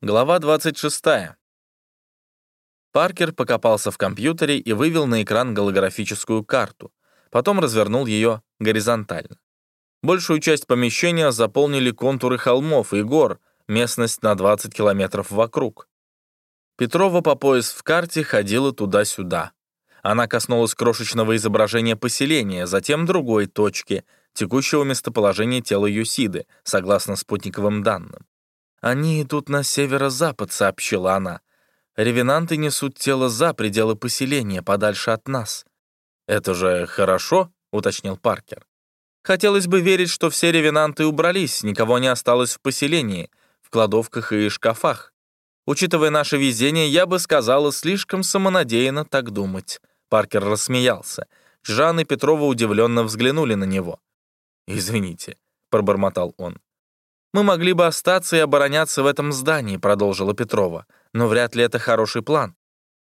Глава 26. Паркер покопался в компьютере и вывел на экран голографическую карту, потом развернул ее горизонтально. Большую часть помещения заполнили контуры холмов и гор, местность на 20 километров вокруг. Петрова по пояс в карте ходила туда-сюда. Она коснулась крошечного изображения поселения, затем другой точки, текущего местоположения тела Юсиды, согласно спутниковым данным. «Они идут на северо-запад», — сообщила она. «Ревенанты несут тело за пределы поселения, подальше от нас». «Это же хорошо», — уточнил Паркер. «Хотелось бы верить, что все ревенанты убрались, никого не осталось в поселении, в кладовках и шкафах. Учитывая наше везение, я бы сказала, слишком самонадеянно так думать». Паркер рассмеялся. Жан и Петрова удивленно взглянули на него. «Извините», — пробормотал он. «Мы могли бы остаться и обороняться в этом здании», — продолжила Петрова. «Но вряд ли это хороший план.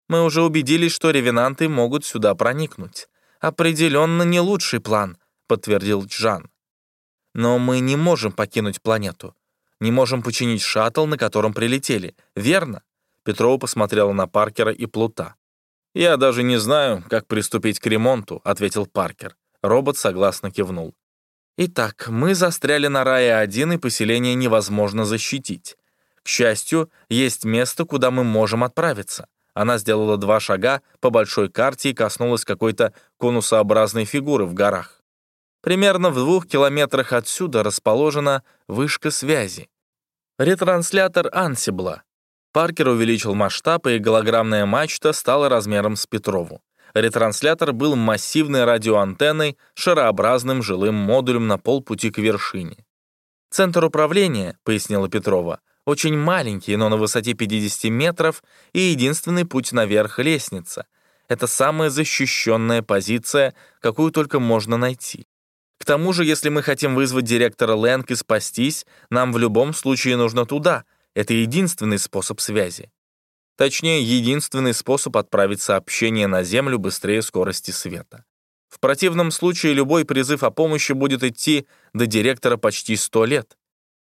Мы уже убедились, что ревенанты могут сюда проникнуть. Определенно не лучший план», — подтвердил Джан. «Но мы не можем покинуть планету. Не можем починить шаттл, на котором прилетели. Верно?» Петрова посмотрела на Паркера и Плута. «Я даже не знаю, как приступить к ремонту», — ответил Паркер. Робот согласно кивнул. Итак, мы застряли на Рае-1, и поселение невозможно защитить. К счастью, есть место, куда мы можем отправиться. Она сделала два шага по большой карте и коснулась какой-то конусообразной фигуры в горах. Примерно в двух километрах отсюда расположена вышка связи. Ретранслятор Ансибла. Паркер увеличил масштаб, и голограммная мачта стала размером с Петрову. Ретранслятор был массивной радиоантенной, шарообразным жилым модулем на полпути к вершине. «Центр управления», — пояснила Петрова, — «очень маленький, но на высоте 50 метров, и единственный путь наверх — лестница. Это самая защищенная позиция, какую только можно найти. К тому же, если мы хотим вызвать директора Лэнг и спастись, нам в любом случае нужно туда. Это единственный способ связи. Точнее, единственный способ отправить сообщение на Землю быстрее скорости света. В противном случае любой призыв о помощи будет идти до директора почти 100 лет.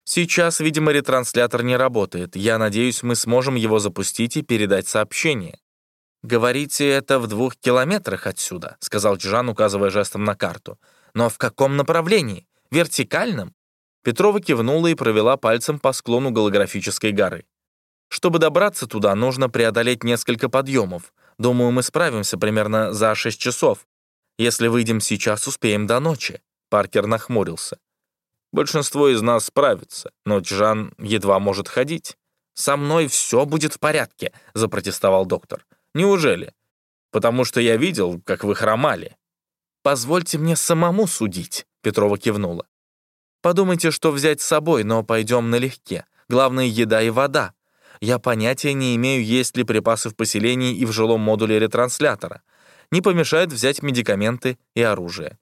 Сейчас, видимо, ретранслятор не работает. Я надеюсь, мы сможем его запустить и передать сообщение. «Говорите, это в двух километрах отсюда», — сказал Джан, указывая жестом на карту. «Но в каком направлении? Вертикальном?» Петрова кивнула и провела пальцем по склону голографической горы. Чтобы добраться туда, нужно преодолеть несколько подъемов. Думаю, мы справимся примерно за 6 часов. Если выйдем сейчас, успеем до ночи». Паркер нахмурился. «Большинство из нас справится, но Джан едва может ходить». «Со мной все будет в порядке», — запротестовал доктор. «Неужели? Потому что я видел, как вы хромали». «Позвольте мне самому судить», — Петрова кивнула. «Подумайте, что взять с собой, но пойдем налегке. Главное — еда и вода. Я понятия не имею, есть ли припасы в поселении и в жилом модуле ретранслятора. Не помешает взять медикаменты и оружие.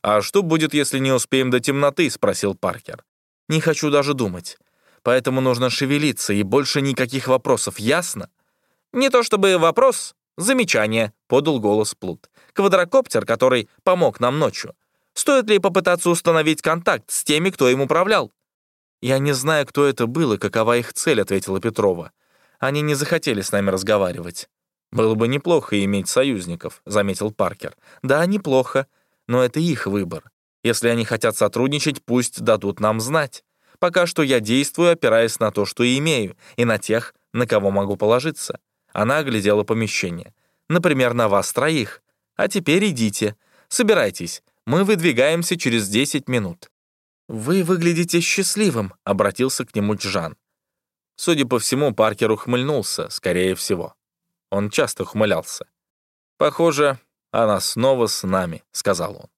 «А что будет, если не успеем до темноты?» — спросил Паркер. «Не хочу даже думать. Поэтому нужно шевелиться, и больше никаких вопросов, ясно?» «Не то чтобы вопрос, замечание», — подал голос Плут. «Квадрокоптер, который помог нам ночью. Стоит ли попытаться установить контакт с теми, кто им управлял?» «Я не знаю, кто это был и какова их цель», — ответила Петрова. «Они не захотели с нами разговаривать». «Было бы неплохо иметь союзников», — заметил Паркер. «Да, неплохо, но это их выбор. Если они хотят сотрудничать, пусть дадут нам знать. Пока что я действую, опираясь на то, что имею, и на тех, на кого могу положиться». Она оглядела помещение. «Например, на вас троих. А теперь идите. Собирайтесь. Мы выдвигаемся через 10 минут». «Вы выглядите счастливым», — обратился к нему Джан. Судя по всему, Паркер ухмыльнулся, скорее всего. Он часто ухмылялся. «Похоже, она снова с нами», — сказал он.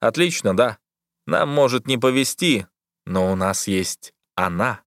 «Отлично, да. Нам может не повезти, но у нас есть она».